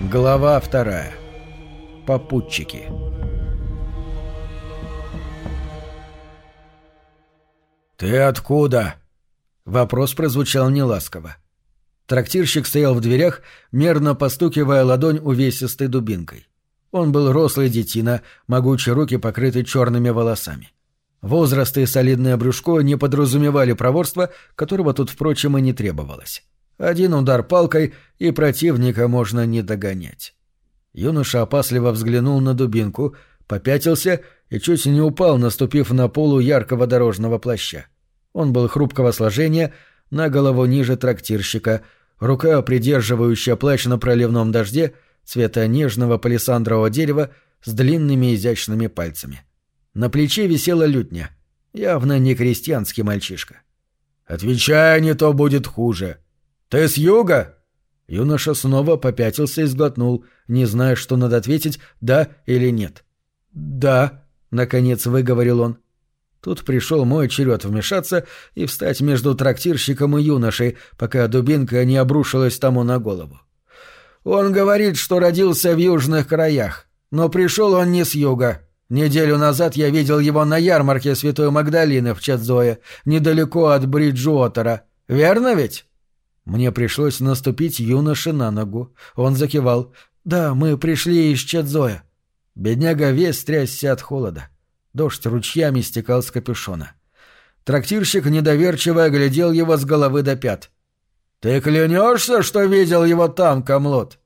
Глава вторая. Попутчики. «Ты откуда?» Вопрос прозвучал неласково. Трактирщик стоял в дверях, мерно постукивая ладонь увесистой дубинкой. Он был рослый детина, могучие руки покрыты черными волосами. Возраст и солидное брюшко не подразумевали проворства, которого тут, впрочем, и не требовалось. Один удар палкой, и противника можно не догонять. Юноша опасливо взглянул на дубинку, попятился и чуть не упал, наступив на полу яркого дорожного плаща. Он был хрупкого сложения, на голову ниже трактирщика, рука, придерживающая плащ на проливном дожде, цвета нежного палисандрового дерева с длинными изящными пальцами. На плече висела лютня, явно не крестьянский мальчишка. «Отвечай, не то будет хуже. Ты с юга?» Юноша снова попятился и сглотнул, не зная, что надо ответить, да или нет. «Да», — наконец выговорил он. Тут пришел мой черед вмешаться и встать между трактирщиком и юношей, пока дубинка не обрушилась тому на голову. «Он говорит, что родился в южных краях, но пришел он не с юга. Неделю назад я видел его на ярмарке Святой Магдалины в Чадзое, недалеко от Бриджуотера. Верно ведь?» Мне пришлось наступить юноше на ногу. Он закивал. «Да, мы пришли из Чадзоя». Бедняга весь трясся от холода. Дождь ручьями стекал с капюшона. Трактирщик недоверчиво оглядел его с головы до пят. «Ты клянешься, что видел его там, Камлот?»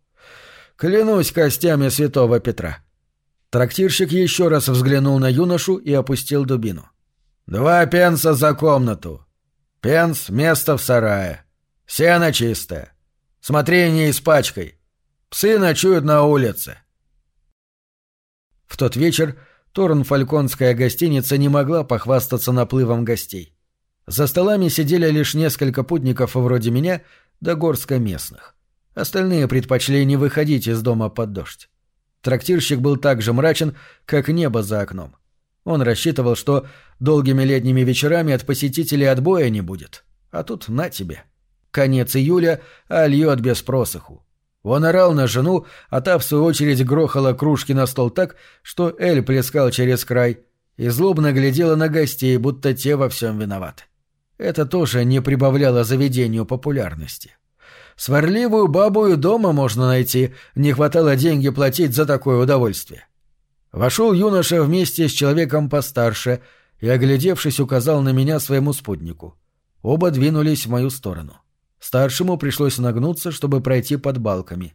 «Клянусь костями святого Петра». Трактирщик еще раз взглянул на юношу и опустил дубину. «Два пенса за комнату. Пенс — место в сарае. Сено чистое. Смотри, не испачкай. Псы ночуют на улице». В тот вечер Торнфальконская гостиница не могла похвастаться наплывом гостей. За столами сидели лишь несколько путников вроде меня, да горстка местных. Остальные предпочли не выходить из дома под дождь. Трактирщик был так же мрачен, как небо за окном. Он рассчитывал, что долгими летними вечерами от посетителей отбоя не будет. А тут на тебе. Конец июля, а льет без просыху. Он орал на жену, а та, в свою очередь, грохала кружки на стол так, что Эль плескал через край, и злобно глядела на гостей, будто те во всем виноваты. Это тоже не прибавляло заведению популярности. Сварливую бабу и дома можно найти, не хватало деньги платить за такое удовольствие. Вошел юноша вместе с человеком постарше и, оглядевшись, указал на меня своему спутнику. Оба двинулись в мою сторону. — Старшему пришлось нагнуться, чтобы пройти под балками.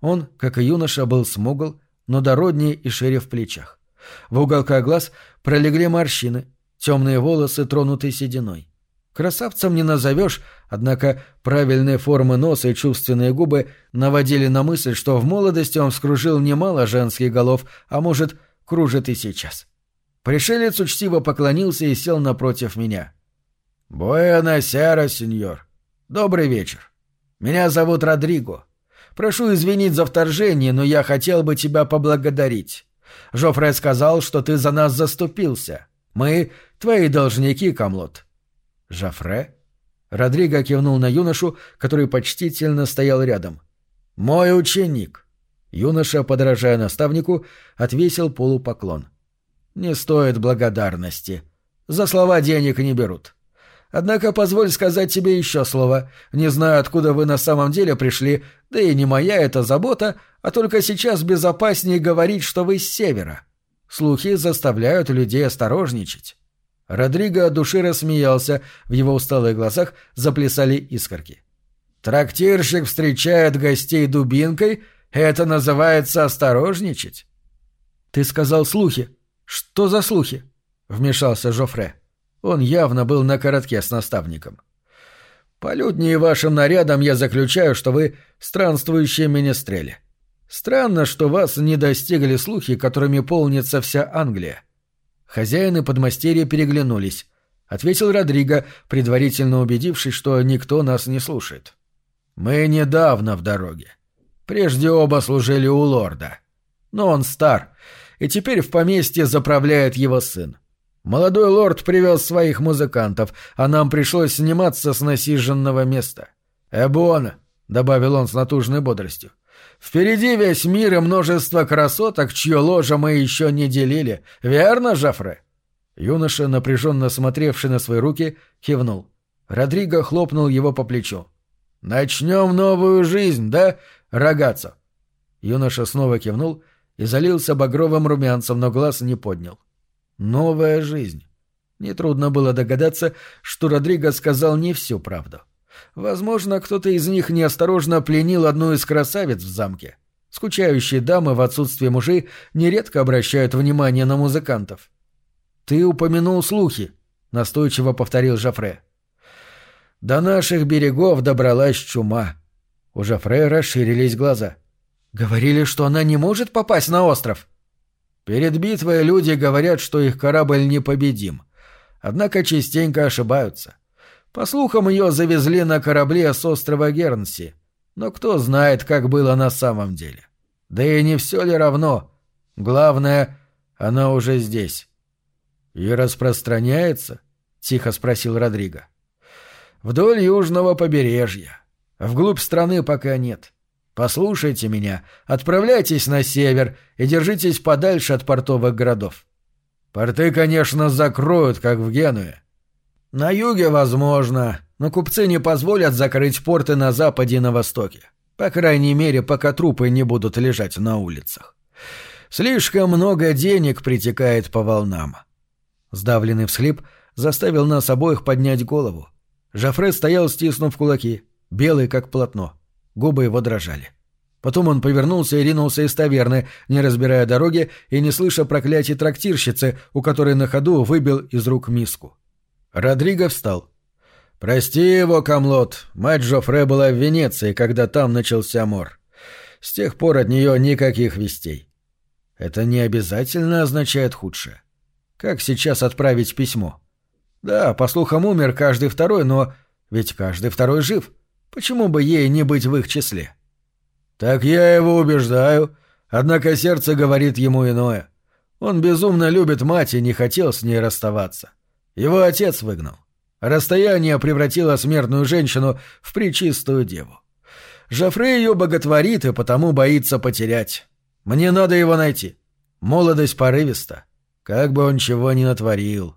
Он, как и юноша, был смугл, но дороднее и шире в плечах. В уголках глаз пролегли морщины, темные волосы тронуты сединой. Красавцем не назовешь, однако правильные формы носа и чувственные губы наводили на мысль, что в молодости он вскружил немало женских голов, а может, кружит и сейчас. Пришелец учтиво поклонился и сел напротив меня. «Буэна сера, сеньор», «Добрый вечер. Меня зовут Родриго. Прошу извинить за вторжение, но я хотел бы тебя поблагодарить. Жофре сказал, что ты за нас заступился. Мы — твои должники, Камлот». «Жофре?» Родриго кивнул на юношу, который почтительно стоял рядом. «Мой ученик». Юноша, подражая наставнику, отвесил полупоклон. «Не стоит благодарности. За слова денег не берут. Однако позволь сказать тебе еще слово. Не знаю, откуда вы на самом деле пришли, да и не моя это забота, а только сейчас безопаснее говорить, что вы с севера. Слухи заставляют людей осторожничать». Родриго от души рассмеялся, в его усталых глазах заплясали искорки. «Трактирщик встречает гостей дубинкой, это называется осторожничать?» «Ты сказал слухи. Что за слухи?» — вмешался Жофре. Он явно был на коротке с наставником. «По люднее вашим нарядам я заключаю, что вы странствующие министрели. Странно, что вас не достигли слухи, которыми полнится вся Англия». Хозяин и подмастерье переглянулись. Ответил Родриго, предварительно убедившись, что никто нас не слушает. «Мы недавно в дороге. Прежде оба служили у лорда. Но он стар, и теперь в поместье заправляет его сын. Молодой лорд привез своих музыкантов, а нам пришлось сниматься с насиженного места. «Эбуона», — добавил он с натужной бодростью, Впереди весь мир и множество красоток, чье ложе мы еще не делили. Верно, Жафре?» Юноша, напряженно смотревший на свои руки, кивнул. Родриго хлопнул его по плечу. «Начнем новую жизнь, да, рогаться?» Юноша снова кивнул и залился багровым румянцем, но глаз не поднял. «Новая жизнь». Нетрудно было догадаться, что Родриго сказал не всю правду. Возможно, кто-то из них неосторожно пленил одну из красавиц в замке. Скучающие дамы в отсутствие мужей нередко обращают внимание на музыкантов. «Ты упомянул слухи», — настойчиво повторил Жафре. «До наших берегов добралась чума». У Жафре расширились глаза. «Говорили, что она не может попасть на остров?» «Перед битвой люди говорят, что их корабль непобедим. Однако частенько ошибаются. По слухам, ее завезли на корабле с острова Гернси. Но кто знает, как было на самом деле. Да и не все ли равно. Главное, она уже здесь. «И распространяется?» — тихо спросил Родриго. «Вдоль южного побережья. Вглубь страны пока нет. Послушайте меня, отправляйтесь на север и держитесь подальше от портовых городов. Порты, конечно, закроют, как в Генуе. На юге возможно, но купцы не позволят закрыть порты на западе и на востоке. По крайней мере, пока трупы не будут лежать на улицах. Слишком много денег притекает по волнам. Сдавленный всхлип заставил нас обоих поднять голову. Жафре стоял, стиснув кулаки, белый как полотно. Губы его дрожали. Потом он повернулся и ринулся из таверны, не разбирая дороги и не слыша проклятий трактирщицы, у которой на ходу выбил из рук миску. Родриго встал. «Прости его, Камлот. Мать Жофре была в Венеции, когда там начался мор. С тех пор от нее никаких вестей. Это не обязательно означает худшее. Как сейчас отправить письмо? Да, по слухам, умер каждый второй, но ведь каждый второй жив. Почему бы ей не быть в их числе? Так я его убеждаю, однако сердце говорит ему иное. Он безумно любит мать и не хотел с ней расставаться. Его отец выгнал. Расстояние превратило смертную женщину в причистую деву. Жофре ее боготворит и потому боится потерять. Мне надо его найти. Молодость порывиста. Как бы он чего ни натворил.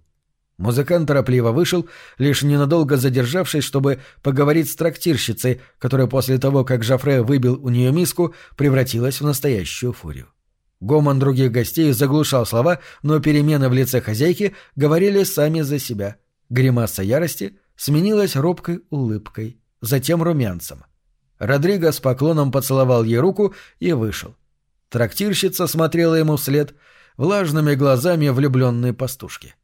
Музыкант торопливо вышел, лишь ненадолго задержавшись, чтобы поговорить с трактирщицей, которая после того, как Жафре выбил у нее миску, превратилась в настоящую фурию. Гомон других гостей заглушал слова, но перемены в лице хозяйки говорили сами за себя. Гримаса ярости сменилась робкой улыбкой, затем румянцем. Родриго с поклоном поцеловал ей руку и вышел. Трактирщица смотрела ему вслед — влажными глазами влюбленной пастушки.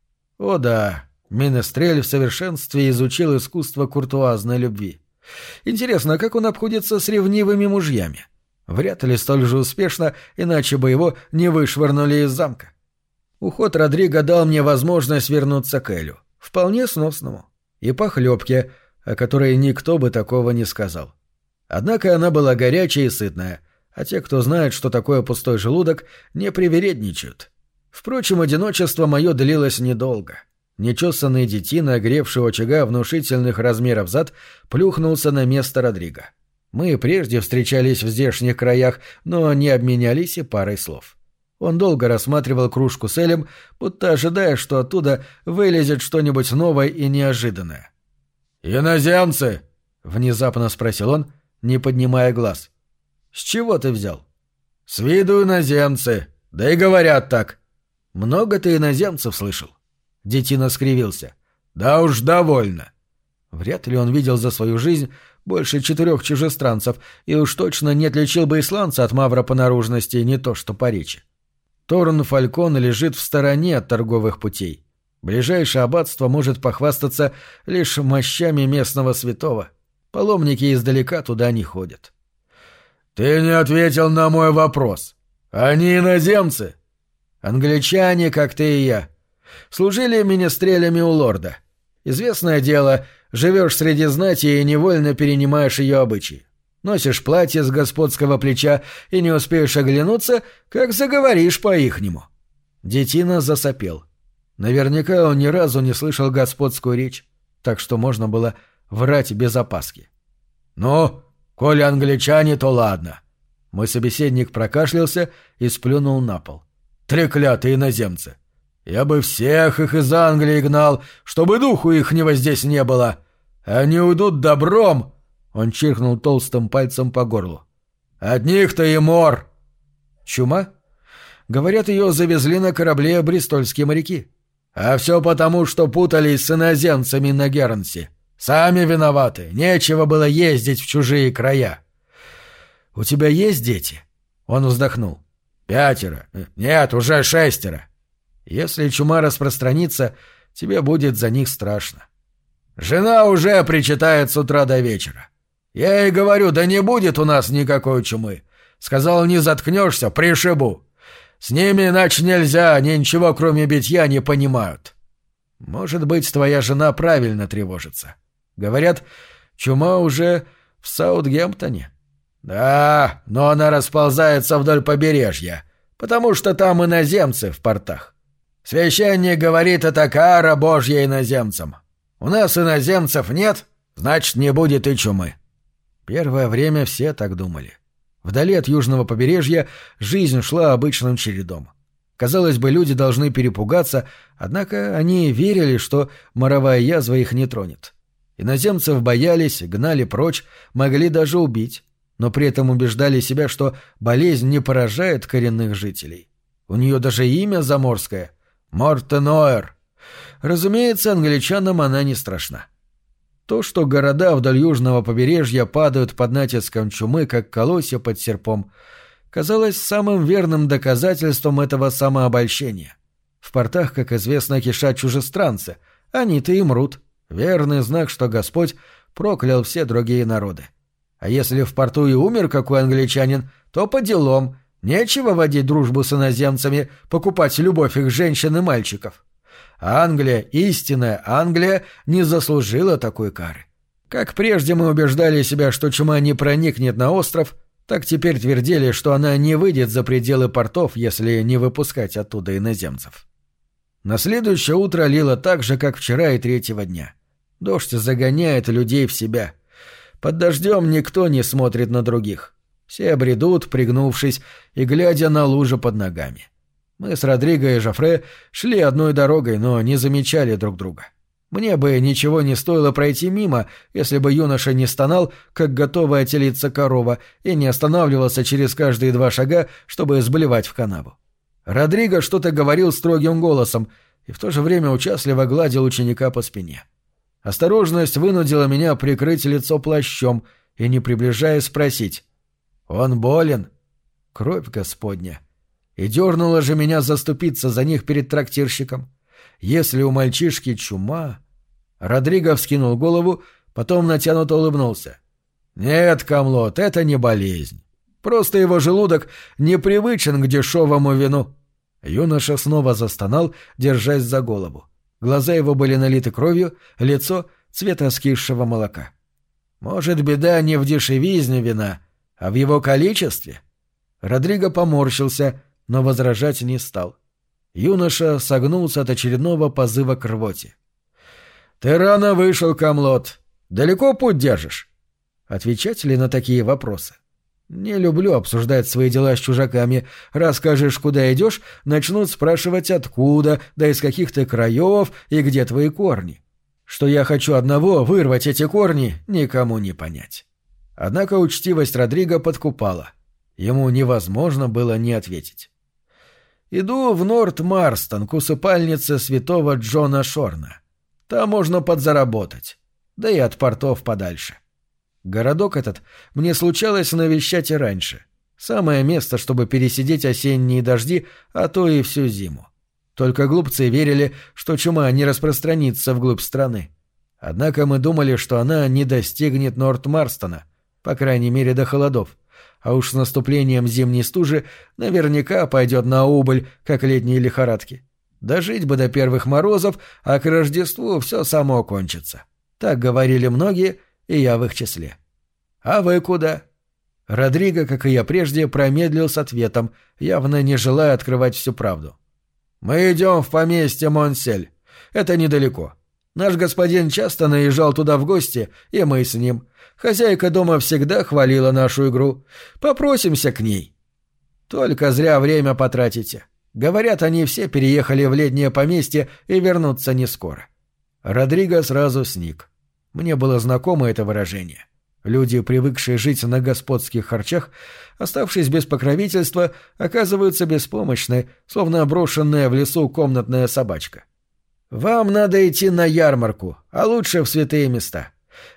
О да, Менестрель в совершенстве изучил искусство куртуазной любви. Интересно, как он обходится с ревнивыми мужьями? Вряд ли столь же успешно, иначе бы его не вышвырнули из замка. Уход Родриго дал мне возможность вернуться к Элю, вполне сносному, и похлебке, о которой никто бы такого не сказал. Однако она была горячая и сытная — а те, кто знает, что такое пустой желудок, не привередничают. Впрочем, одиночество мое длилось недолго. Нечесанный детина, огревший очага внушительных размеров зад, плюхнулся на место Родриго. Мы прежде встречались в здешних краях, но не обменялись и парой слов. Он долго рассматривал кружку с Элем, будто ожидая, что оттуда вылезет что-нибудь новое и неожиданное. «Иноземцы!» — внезапно спросил он, не поднимая глаз. «С чего ты взял?» «С виду иноземцы. Да и говорят так». «Много ты иноземцев слышал?» Детина скривился. «Да уж довольно». Вряд ли он видел за свою жизнь больше четырех чужестранцев, и уж точно не отличил бы исландца от мавра по наружности, не то что по речи. Торн Фалькон лежит в стороне от торговых путей. Ближайшее аббатство может похвастаться лишь мощами местного святого. Паломники издалека туда не ходят. «Ты не ответил на мой вопрос. Они иноземцы?» «Англичане, как ты и я. Служили министрелями у лорда. Известное дело, живешь среди знати и невольно перенимаешь ее обычаи. Носишь платье с господского плеча и не успеешь оглянуться, как заговоришь по-ихнему». Детина засопел. Наверняка он ни разу не слышал господскую речь, так что можно было врать без опаски. «Ну, Коли англичане, то ладно. Мой собеседник прокашлялся и сплюнул на пол. «Треклятые иноземцы! Я бы всех их из Англии гнал, чтобы духу ихнего здесь не было! Они уйдут добром!» Он чиркнул толстым пальцем по горлу. «От них-то и мор!» «Чума?» Говорят, ее завезли на корабле бристольские моряки. А все потому, что путались с иноземцами на Гернсе. Сами виноваты. Нечего было ездить в чужие края. «У тебя есть дети?» Он вздохнул. «Пятеро. Нет, уже шестеро. Если чума распространится, тебе будет за них страшно. Жена уже причитает с утра до вечера. Я ей говорю, да не будет у нас никакой чумы. Сказал, не заткнешься, пришибу. С ними иначе нельзя, они ничего кроме битья не понимают. Может быть, твоя жена правильно тревожится. Говорят, чума уже в Саутгемптоне. Да, но она расползается вдоль побережья, потому что там иноземцы в портах. Священник говорит, это кара божья иноземцам. У нас иноземцев нет, значит, не будет и чумы. Первое время все так думали. Вдали от южного побережья жизнь шла обычным чередом. Казалось бы, люди должны перепугаться, однако они верили, что моровая язва их не тронет. Иноземцев боялись, гнали прочь, могли даже убить, но при этом убеждали себя, что болезнь не поражает коренных жителей. У нее даже имя заморское — Мортенойр. Разумеется, англичанам она не страшна. То, что города вдоль южного побережья падают под натиском чумы, как колосья под серпом, казалось самым верным доказательством этого самообольщения. В портах, как известно, кишат чужестранцы, они-то и мрут. Верный знак, что Господь проклял все другие народы. А если в порту и умер какой англичанин, то по делам. Нечего водить дружбу с иноземцами, покупать любовь их женщин и мальчиков. Англия, истинная Англия, не заслужила такой кары. Как прежде мы убеждали себя, что чума не проникнет на остров, так теперь твердили, что она не выйдет за пределы портов, если не выпускать оттуда иноземцев. На следующее утро лило так же, как вчера и третьего дня. Дождь загоняет людей в себя. Под дождем никто не смотрит на других. Все бредут, пригнувшись и глядя на лужи под ногами. Мы с Родриго и Жофре шли одной дорогой, но не замечали друг друга. Мне бы ничего не стоило пройти мимо, если бы юноша не стонал, как готовая телиться корова, и не останавливался через каждые два шага, чтобы сблевать в канаву. Родриго что-то говорил строгим голосом и в то же время участливо гладил ученика по спине. Осторожность вынудила меня прикрыть лицо плащом и, не приближаясь, спросить. «Он болен?» «Кровь Господня!» И дернула же меня заступиться за них перед трактирщиком. Если у мальчишки чума... Родриго вскинул голову, потом натянуто улыбнулся. «Нет, Камлот, это не болезнь. Просто его желудок непривычен к дешевому вину». Юноша снова застонал, держась за голову. Глаза его были налиты кровью, лицо — цвета скисшего молока. «Может, беда не в дешевизне вина, а в его количестве?» Родриго поморщился, но возражать не стал. Юноша согнулся от очередного позыва к рвоте. «Ты рано вышел, Камлот. Далеко путь держишь?» Отвечать ли на такие вопросы? Не люблю обсуждать свои дела с чужаками. Расскажешь, куда идешь, начнут спрашивать откуда, да из каких ты краев и где твои корни. Что я хочу одного, вырвать эти корни, никому не понять. Однако учтивость Родриго подкупала. Ему невозможно было не ответить. Иду в Норт-Марстон к усыпальнице святого Джона Шорна. Там можно подзаработать. Да и от портов подальше. Городок этот мне случалось навещать и раньше. Самое место, чтобы пересидеть осенние дожди, а то и всю зиму. Только глупцы верили, что чума не распространится вглубь страны. Однако мы думали, что она не достигнет Норт-Марстона, по крайней мере до холодов а уж с наступлением зимней стужи наверняка пойдет на убыль, как летние лихорадки. Дожить бы до первых морозов, а к Рождеству все само кончится. Так говорили многие, и я в их числе. «А вы куда?» Родриго, как и я прежде, промедлил с ответом, явно не желая открывать всю правду. «Мы идем в поместье Монсель. Это недалеко. Наш господин часто наезжал туда в гости, и мы с ним. Хозяйка дома всегда хвалила нашу игру. Попросимся к ней. Только зря время потратите. Говорят, они все переехали в летнее поместье и вернутся не скоро. Родриго сразу сник. Мне было знакомо это выражение. Люди, привыкшие жить на господских харчах, оставшись без покровительства, оказываются беспомощны, словно брошенная в лесу комнатная собачка. «Вам надо идти на ярмарку, а лучше в святые места.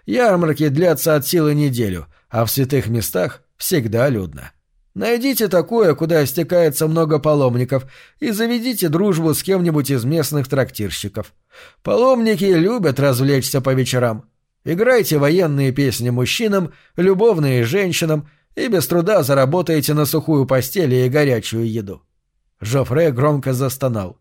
Ярмарки длятся от силы неделю, а в святых местах всегда людно. Найдите такое, куда стекается много паломников, и заведите дружбу с кем-нибудь из местных трактирщиков. Паломники любят развлечься по вечерам. Играйте военные песни мужчинам, любовные женщинам, и без труда заработаете на сухую постель и горячую еду. Жофре громко застонал.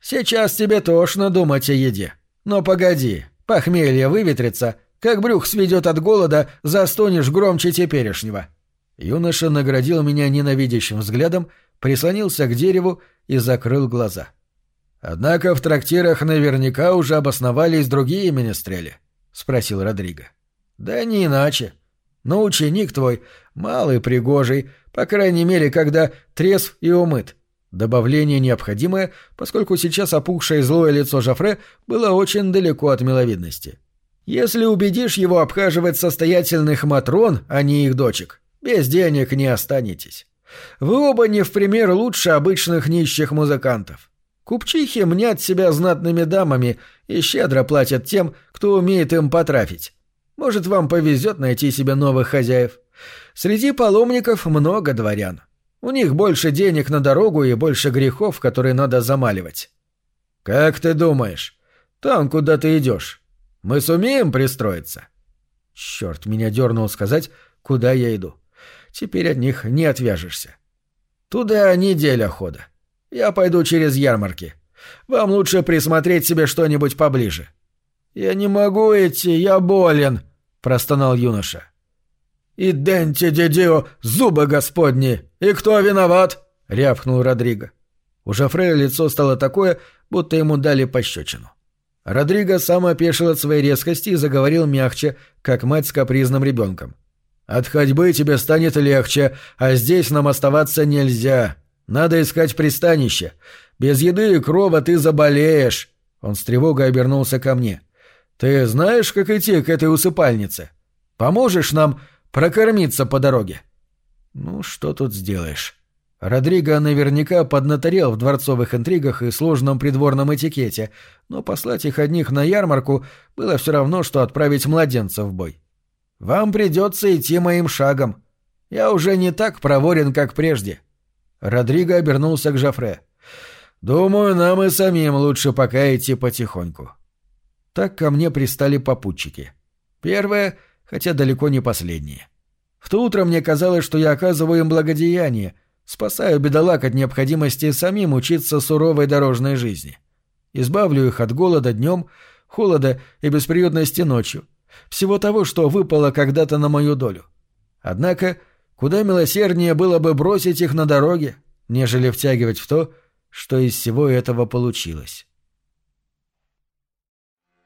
«Сейчас тебе тошно думать о еде. Но погоди, похмелье выветрится, как брюх сведет от голода, застонешь громче теперешнего». Юноша наградил меня ненавидящим взглядом, прислонился к дереву и закрыл глаза. «Однако в трактирах наверняка уже обосновались другие министрели», — спросил Родриго. «Да не иначе. Но ученик твой малый, пригожий, по крайней мере, когда трезв и умыт. Добавление необходимое, поскольку сейчас опухшее злое лицо Жафре было очень далеко от миловидности. Если убедишь его обхаживать состоятельных матрон, а не их дочек, без денег не останетесь. Вы оба не в пример лучше обычных нищих музыкантов. Купчихи мнят себя знатными дамами и щедро платят тем, кто умеет им потрафить. Может, вам повезет найти себе новых хозяев. Среди паломников много дворян. У них больше денег на дорогу и больше грехов, которые надо замаливать. Как ты думаешь, там, куда ты идешь, мы сумеем пристроиться? Черт, меня дернул сказать, куда я иду. Теперь от них не отвяжешься. Туда неделя хода. Я пойду через ярмарки. Вам лучше присмотреть себе что-нибудь поближе. Я не могу идти, я болен, простонал юноша. «Иденте дедио, зубы господни! И кто виноват?» — рявкнул Родриго. У Жофрея лицо стало такое, будто ему дали пощечину. Родриго сам опешил от своей резкости и заговорил мягче, как мать с капризным ребенком. От ходьбы тебе станет легче, а здесь нам оставаться нельзя. Надо искать пристанище. Без еды и крова ты заболеешь. Он с тревогой обернулся ко мне. Ты знаешь, как идти к этой усыпальнице? Поможешь нам прокормиться по дороге? Ну, что тут сделаешь? Родриго наверняка поднаторел в дворцовых интригах и сложном придворном этикете, но послать их одних на ярмарку было все равно, что отправить младенца в бой. Вам придется идти моим шагом. Я уже не так проворен, как прежде. Родриго обернулся к Жафре. Думаю, нам и самим лучше пока идти потихоньку. Так ко мне пристали попутчики. Первое, хотя далеко не последнее. В то утро мне казалось, что я оказываю им благодеяние, спасаю бедолаг от необходимости самим учиться суровой дорожной жизни. Избавлю их от голода днем, холода и бесприютности ночью, всего того, что выпало когда-то на мою долю. Однако, куда милосерднее было бы бросить их на дороге, нежели втягивать в то, что из всего этого получилось.